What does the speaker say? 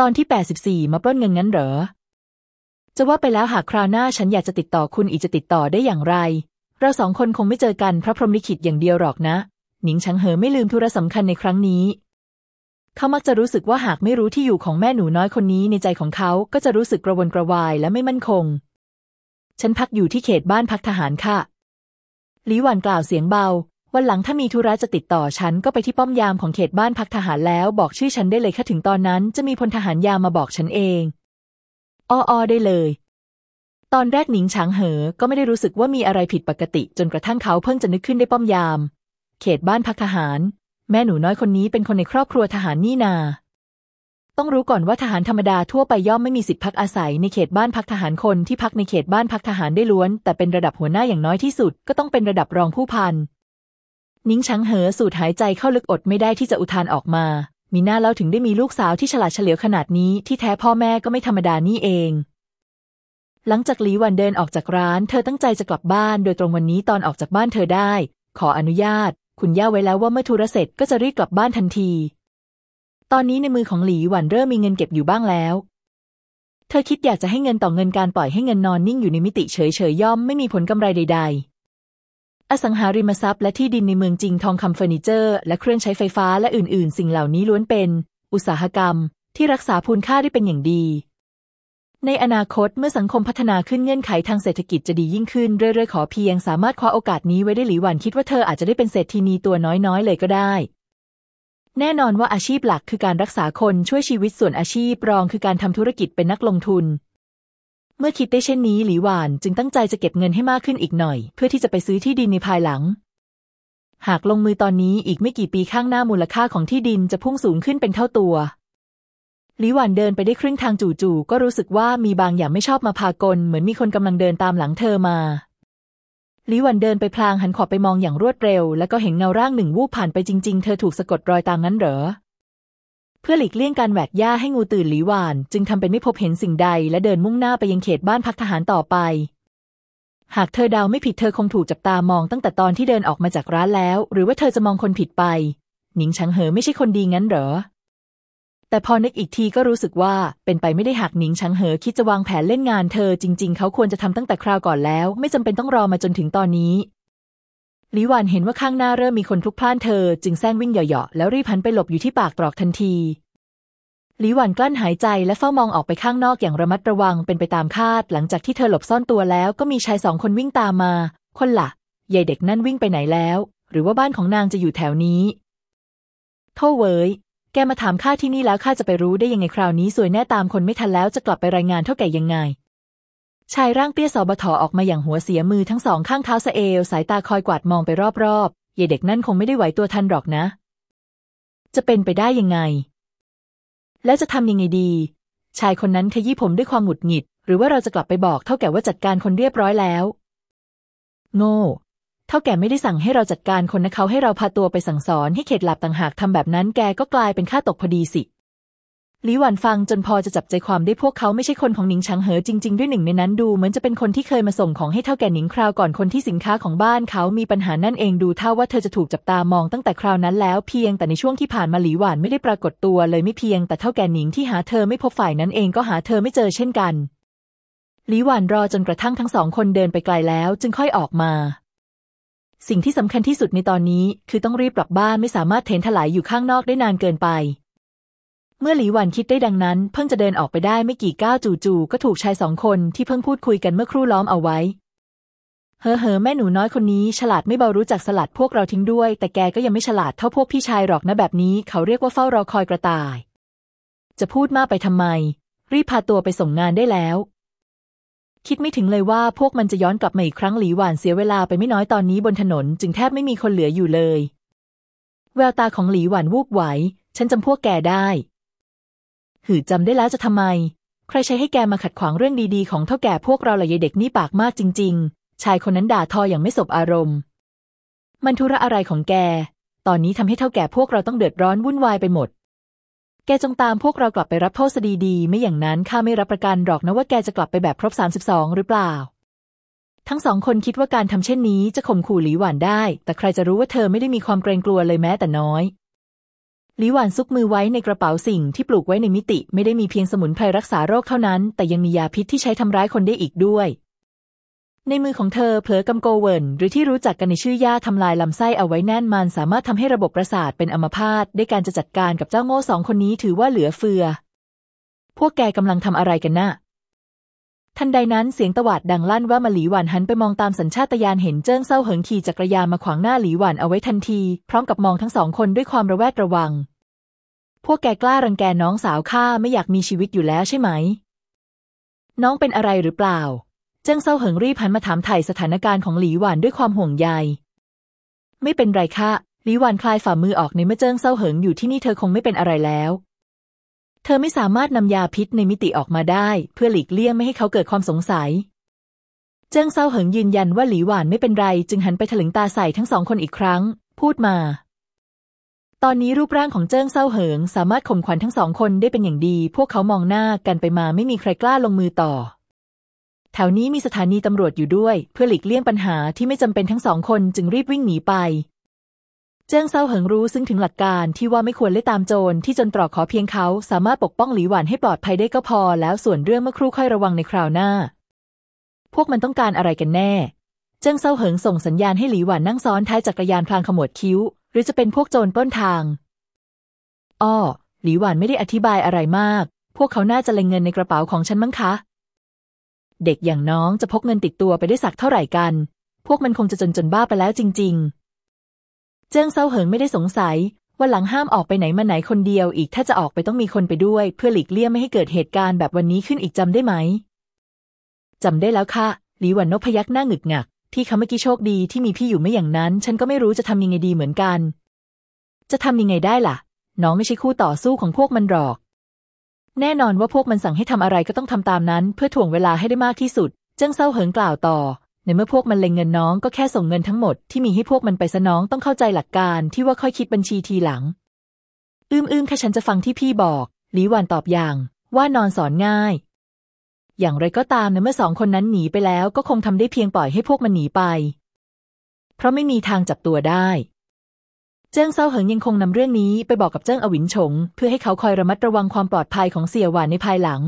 ตอนที่ 84 มาปล้นเงินงั้นเหรอ จะว่าไปแล้วหากคราวหน้าฉันอยากจะติดต่อคุณอีกจะติดต่อได้อย่างไร เราสองคนคงไม่เจอกันเพราะพรหมลิขิตอย่างเดียวหรอกนะ หนิงชังเหอไม่ลืมธุระสำคัญในครั้งนี้ เขามักจะรู้สึกว่าหากไม่รู้ที่อยู่ของแม่หนูน้อยคนนี้ในใจของเขาก็จะรู้สึกกระวนกระวายและไม่มั่นคง ฉันพักอยู่ที่เขตบ้านพักทหารค่ะ หลีหวันกล่าวเสียงเบา วันหลังถ้ามีธุระจะติดต่อฉันก็ไปที่ป้อมยามของเขตบ้านพักทหารแล้วบอกชื่อฉันได้เลยค่ะถึงตอนนั้นจะมีพลทหารยามมาบอกฉันเองอ้อได้เลย ตอนแรกหนิงฉางเหอ ก็ไม่ได้รู้สึกว่ามีอะไรผิดปกติ จนกระทั่งเขาเพิ่งจะนึกขึ้นได้ป้อมยาม เขตบ้านพักทหาร แม่หนูน้อยคนนี้เป็นคนในครอบครัวทหารนี่นา ต้องรู้ก่อนว่าทหารธรรมดาทั่วไปย่อมไม่มีสิทธิพักอาศัยในเขตบ้านพักทหารคนที่พักในเขตบ้านพักทหารได้ล้วน แต่เป็นระดับหัวหน้าอย่างน้อยที่สุด ก็ต้องเป็นระดับรองผู้พัน นิ้งชังเหอสูดหายใจเข้าลึกอดไม่ได้ที่จะอุทานออกมา มีหน้าเล่าถึงได้มีลูกสาวที่ฉลาดเฉลียวขนาดนี้ที่แท้พ่อแม่ก็ไม่ธรรมดานี่เอง หลังจากหลีหวันเดินออกจากร้าน เธอตั้งใจจะกลับบ้านโดยตรงวันนี้ตอนออกจากบ้านเธอได้ ขออนุญาต คุณย่าไว้แล้วว่าเมื่อธุระเสร็จก็จะรีบกลับบ้านทันที ตอนนี้ในมือของหลีหวันเริ่มมีเงินเก็บอยู่บ้างแล้ว เธอคิดอยากจะให้เงินต่อเงินการปล่อยให้เงินนอนนิ่งอยู่ในมิติเฉยๆย่อมไม่มีผลกำไรใด ๆ อสังหาริมทรัพย์และที่ดินในเมืองจริงทองคำเฟอร์นิเจอร์ และเครื่องใช้ไฟฟ้าและอื่น ๆ สิ่งเหล่านี้ล้วนเป็น อุตสาหกรรม ที่รักษาพูนค่าได้เป็นอย่างดี ในอนาคตเมื่อสังคมพัฒนาขึ้นเงื่อนไขทางเศรษฐกิจจะดียิ่งขึ้นเรื่อย ๆ ขอเพียง สามารถคว้าโอกาสนี้ไว้ได้หลีหวันคิดว่าเธออาจจะได้เป็นเศรษฐีนีตัวน้อย ๆ เลยก็ได้ แน่นอนว่าอาชีพหลักคือการรักษาคนช่วยชีวิตส่วนอาชีพรองคือการทำธุรกิจเป็นนักลงทุน เมื่อคิดได้เช่นนี้หลีหวานจึงตั้งใจจะเก็บเงินให้มากขึ้นอีกหน่อย เพื่อที่จะไปซื้อที่ดินในภายหลัง หากลงมือตอนนี้อีกไม่กี่ปีข้างหน้ามูลค่าของที่ดินจะพุ่งสูงขึ้นเป็นเท่าตัวหลีหวันเดินไปได้ครึ่งทางจู่ๆก็รู้สึกว่ามีบางอย่างไม่ชอบมาพากล เหมือนมีคนกำลังเดินตามหลังเธอมาหลีหวันเดินไปพลางหันขอบไปมองอย่างรวดเร็ว แล้วก็เห็นเงาร่างหนึ่งวูบผ่านไปจริง ๆ เธอถูกสะกดรอยตามนั้นเหรอ พื่อหลีกเลี่ยงการแหวกหญ้าให้งูตื่นหลีหวาน จึงทำเป็นไม่พบเห็นสิ่งใด และเดินมุ่งหน้าไปยังเขตบ้านพักทหารต่อไป หากเธอเดาไม่ผิดเธอคงถูกจับตามองตั้งแต่ตอนที่เดินออกมาจากร้านแล้ว หรือว่าเธอจะมองคนผิดไป หนิงชังเหอไม่ใช่คนดีงั้นเหรอ แต่พอนึกอีกทีก็รู้สึกว่าเป็นไปไม่ได้หากหนิงชังเหอคิดจะวางแผนเล่นงานเธอจริง ๆ เขาควรจะทำตั้งแต่คราวก่อนแล้ว ไม่จำเป็นต้องรอมาจนถึงตอนนี้ หลิหวานเห็นว่าข้างหน้าเริ่มมีคนพลุกพล่านเธอ จึงแซงวิ่งเหยาะๆแล้วรีบหันไปหลบอยู่ที่ปากตรอกทันทีหลิหวานกลั้นหายใจและเฝ้ามองออกไปข้างนอกอย่างระมัดระวังเป็นไปตามคาด หลังจากที่เธอหลบซ่อนตัวแล้วก็มีชายสองคนวิ่งตามมา คนละ่ะยายเด็กนั่นวิ่งไปไหนแล้ว หรือว่าบ้านของนางจะอยู่แถวนี้โทเวยแกมาถามข้าที่นี่แล้วข้าจะไปรู้ได้ยังไงคราวนี้สวยแน่ตามคนไม่ทันแล้วจะกลับไปรายงานเท่าแก่ยังไง ชายร่างเตี้ยสอบถอออกมาอย่างหัวเสียมือทั้งสองข้างเท้าสะเอว สายตาคอยกวาดมองไปรอบๆเย่เด็กนั่นคงไม่ได้ไหวตัวทันหรอกนะ จะเป็นไปได้ยังไง แล้วจะทำยังไงดี ชายคนนั้นขยี้ผมด้วยความหงุดหงิด หรือว่าเราจะกลับไปบอกเท่าแก่ว่าจัดการคนเรียบร้อยแล้ว โง่เท่าแก่ไม่ได้สั่งให้เราจัดการคนนะเขาให้เราพาตัวไปสั่งสอนให้เข็ดหลับต่างหากทำแบบนั้นแกก็กลายเป็นข้าตกพอดีสิ ลิหวันฟังจนพอจะจับใจความได้พวกเขาไม่ใช่คนของหนิงชังเหอจริง ๆ ด้วยหนึ่งในนั้นดูเหมือนจะเป็นคนที่เคยมาส่งของให้เท่าแก่หนิงคราวก่อนคนที่สินค้าของบ้านเขามีปัญหานั่นเองดูเท่าว่าเธอจะถูกจับตามองตั้งแต่คราวนั้นแล้วเพียงแต่ในช่วงที่ผ่านมาหลีหวานไม่ได้ปรากฏตัวเลยไม่เพียงแต่เท่าแก่หนิงที่หาเธอไม่พบฝ่ายนั้นเองก็หาเธอไม่เจอเช่นกันหลีหวานรอจนกระทั่งทั้งสองคนเดินไปไกลแล้วจึงค่อยออกมาสิ่งที่สำคัญที่สุดในตอนนี้ คือต้องรีบกลับบ้านไม่สามารถเทนถลายอยู่ข้างนอกได้นานเกินไป เมื่อหลีหวันคิดได้ดังนั้น เพิ่งจะเดินออกไปได้ไม่กี่ก้าวจู่ๆก็ถูกชายสองคนที่เพิ่งพูดคุยกันเมื่อครู่ล้อมเอาไว้ เฮ้อเฮ้อแม่หนูน้อยคนนี้ ฉลาดไม่เบารู้จักสลัดพวกเราทิ้งด้วย แต่แกก็ยังไม่ฉลาดเท่าพวกพี่ชายหรอกนะแบบนี้ เขาเรียกว่าเฝ้ารอคอยกระต่าย จะพูดมากไปทำไม รีบพาตัวไปส่งงานได้แล้ว คิดไม่ถึงเลยว่าพวกมันจะย้อนกลับมาอีกครั้งหลีหวานเสียเวลาไปไม่น้อยตอนนี้บนถนน จึงแทบไม่มีคนเหลืออยู่เลย แววตาของหลีหวานวูบไหว ฉันจำพวกแกได้ หือจำได้แล้วจะทำไม ใครใช้ให้แกมาขัดขวางเรื่องดีๆ ของเท่าแก่พวกเราละยายเด็กนี่ปากมากจริง ๆ ชายคนนั้นด่าทออย่างไม่สบอารมณ์ มันธุระอะไรของแก ตอนนี้ทำให้เท่าแก่พวกเราต้องเดือดร้อนวุ่นวายไปหมด แกจงตามพวกเรากลับไปรับโทษดีดีไม่อย่างนั้นข้าไม่รับประกันหรอกนะว่าแกจะกลับไปแบบครบสามสิบสองหรือเปล่าทั้งสองคนคิดว่าการทำเช่นนี้จะข่มขู่หลีหวานได้ แต่ใครจะรู้ว่าเธอไม่ได้มีความเกรงกลัวเลยแม้แต่น้อย หลิหวานซุกมือไว้ในกระเป๋าสิ่งที่ปลูกไว้ในมิติ ไม่ได้มีเพียงสมุนไพรรักษาโรคเท่านั้น แต่ยังมียาพิษที่ใช้ทำร้ายคนได้อีกด้วย ในมือของเธอเผลอกำโกเวินหรือที่รู้จักกันในชื่อยาทำลายลำไส้เอาไว้แน่นมันสามารถทำให้ระบบประสาทเป็นอัมพาตได้การจะจัดการกับเจ้าโง่สองคนนี้ถือว่าเหลือเฟือ พวกแกกำลังทำอะไรกันนะ่ะ ทันใดนั้นเสียงตวาดดังลั่นว่ามาหลีหวานหันไปมองตามสัญชาตญาณเห็นเจิ้งเศร้าเหิงขี่จักรยานมาขวางหน้าหลีหวานเอาไว้ทันที พร้อมกับมองทั้งสองคนด้วยความระแวดระวัง พวกแกกล้ารังแกน้องสาวข้าไม่อยากมีชีวิตอยู่แล้วใช่ไหม น้องเป็นอะไรหรือเปล่า เจิ้งเศร้าเหิงรีบหันมาถามไถ่สถานการณ์ของหลีหวานด้วยความห่วงใย ไม่เป็นไรค่ะหลีหวานคลายฝ่ามือออกในเมื่อเจิ้งเศร้าเหิงอยู่ที่นี่เธอคงไม่เป็นอะไรแล้ว เธอไม่สามารถนำยาพิษในมิติออกมาได้ เพื่อหลีกเลี่ยงไม่ให้เขาเกิดความสงสัย เจิ้งเซาเหิงยืนยันว่าหลีหวานไม่เป็นไร จึงหันไปถลึงตาใส่ทั้งสองคนอีกครั้ง พูดมา ตอนนี้รูปร่างของเจิ้งเซาเหิง สามารถข่มขวัญทั้งสองคนได้เป็นอย่างดี พวกเขามองหน้ากันไปมาไม่มีใครกล้าลงมือต่อ แถวนี้มีสถานีตำรวจอยู่ด้วย เพื่อหลีกเลี่ยงปัญหาที่ไม่จำเป็นทั้งสองคนจึงรีบวิ่งหนีไป เจิ้งเซาเหิงรู้ซึ่งถึงหลักการที่ว่าไม่ควรเล่ตามโจรที่จนตรอกขอเพียงเขาสามารถปกป้องหลีหวานให้ปลอดภัยได้ก็พอ แล้วส่วนเรื่องเมื่อครู่ค่อยระวังในคราวหน้า พวกมันต้องการอะไรกันแน่ เจิ้งเซาเหิงส่งสัญญาณให้หลีหวานนั่งซ้อนท้ายจักรยานพลางขมวดคิ้ว หรือจะเป็นพวกโจรปล้นทางอ้อหลีหวานไม่ได้อธิบายอะไรมาก พวกเขาน่าจะเล็งเงินในกระเป๋าของฉันมั้งคะ เด็กอย่างน้องจะพกเงินติดตัวไปได้สักเท่าไหร่กัน พวกมันคงจะจนจนบ้าไปแล้วจริง ๆ เจิ้งเซาเหิงไม่ได้สงสัย ว่าหลังห้ามออกไปไหนมาไหนคนเดียวอีกถ้าจะออกไปต้องมีคนไปด้วย เพื่อหลีกเลี่ยงไม่ให้เกิดเหตุการณ์แบบวันนี้ขึ้นอีกจำได้ไหมจำได้แล้วค่ะหลีหวันนกพยักหน้าหงึกหงักที่เขาเมื่อกี้โชคดีที่มีพี่อยู่ไม่อย่างนั้น ฉันก็ไม่รู้จะทำยังไงดีเหมือนกัน จะทำยังไงได้ล่ะ น้องไม่ใช่คู่ต่อสู้ของพวกมันหรอก แน่นอนว่าพวกมันสั่งให้ทำอะไรก็ต้องทำตามนั้น เพื่อถ่วงเวลาให้ได้มากที่สุด เจิ้งเซาเหิงกล่าวต่อ ในเมื่อพวกมันเล็งเงินน้องก็แค่ส่งเงินทั้งหมดที่มีให้พวกมันไปซะน้องต้องเข้าใจหลักการที่ว่าค่อยคิดบัญชีทีหลัง อืมอืมแค่ฉันจะฟังที่พี่บอกหลีหวานตอบอย่าง ว่านอนสอนง่าย อย่างไรก็ตามในเมื่อสองคนนั้นหนีไปแล้วก็คงทำได้เพียงปล่อยให้พวกมันหนีไป เพราะไม่มีทางจับตัวได้ เจิ้งเซาเหิงยังคงนำเรื่องนี้ไปบอกกับเจิ้งอวินฉงเพื่อให้เขาคอยระมัดระวังความปลอดภัยของเสี่ยหวานในภายหลัง